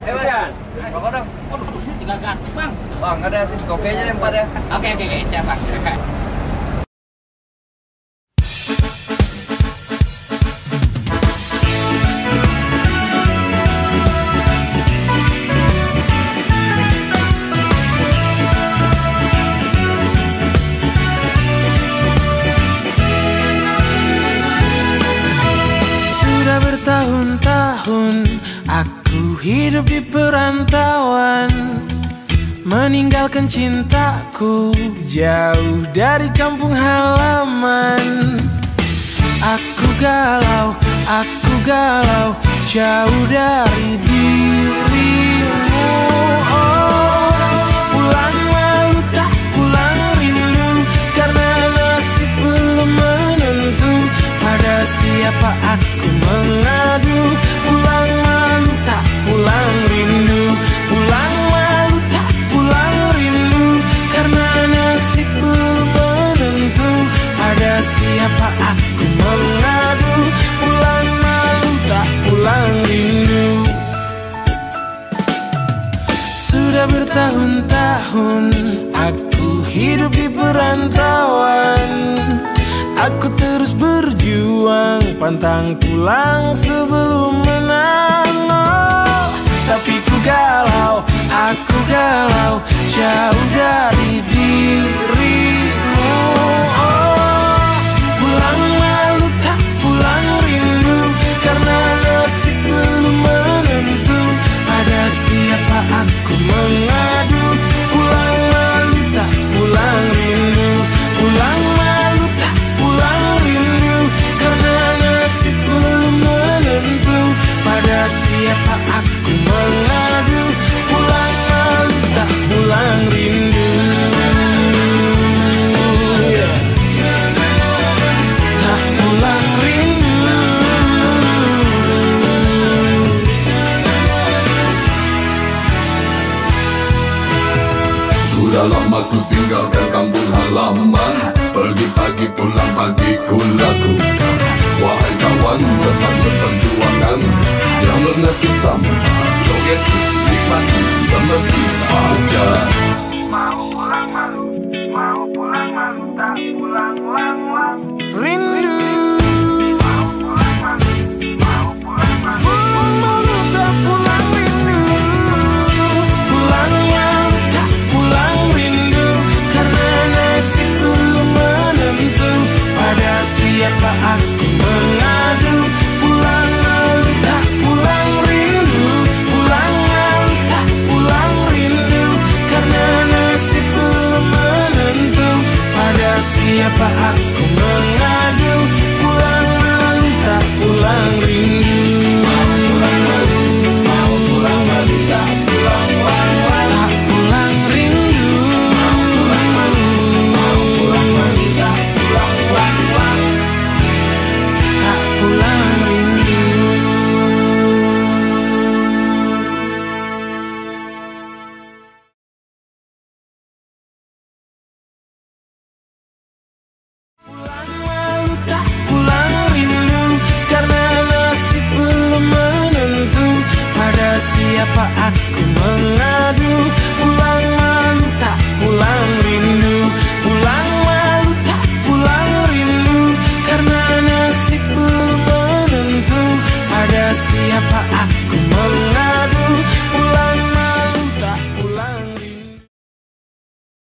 Eh, Mas. Rokok dong. Waduh, tinggal gantung bang. Bang, ada sih kopi aja deh empat ya. Oke oke oke, siap bang. Sudah bertahun-tahun aku hidup di perantauan Meninggalkan cintaku jauh dari kampung halaman. Aku galau, aku galau jauh dari dirimu. Oh, pulang malu tak pulang rindu Karena nasib belum menentu. Pada siapa aku mengadu hidup di perantauan Aku terus berjuang pantang pulang sebelum menang Oh, Tapi ku galau, aku galau jauh dari Siapa aku mengadu Pulang malu tak pulang rindu. Tak pulang rindu. Sudah lama ku tinggalkan kampung halaman. Pergi pagi pulang bernasib sama Joget nikmati bermesin aja. Rindu Malu tak pulang rindu. Pulangnya tak pulang rindu. Karena nasib belum menentu. Pada siapa aku siapa aku mengadu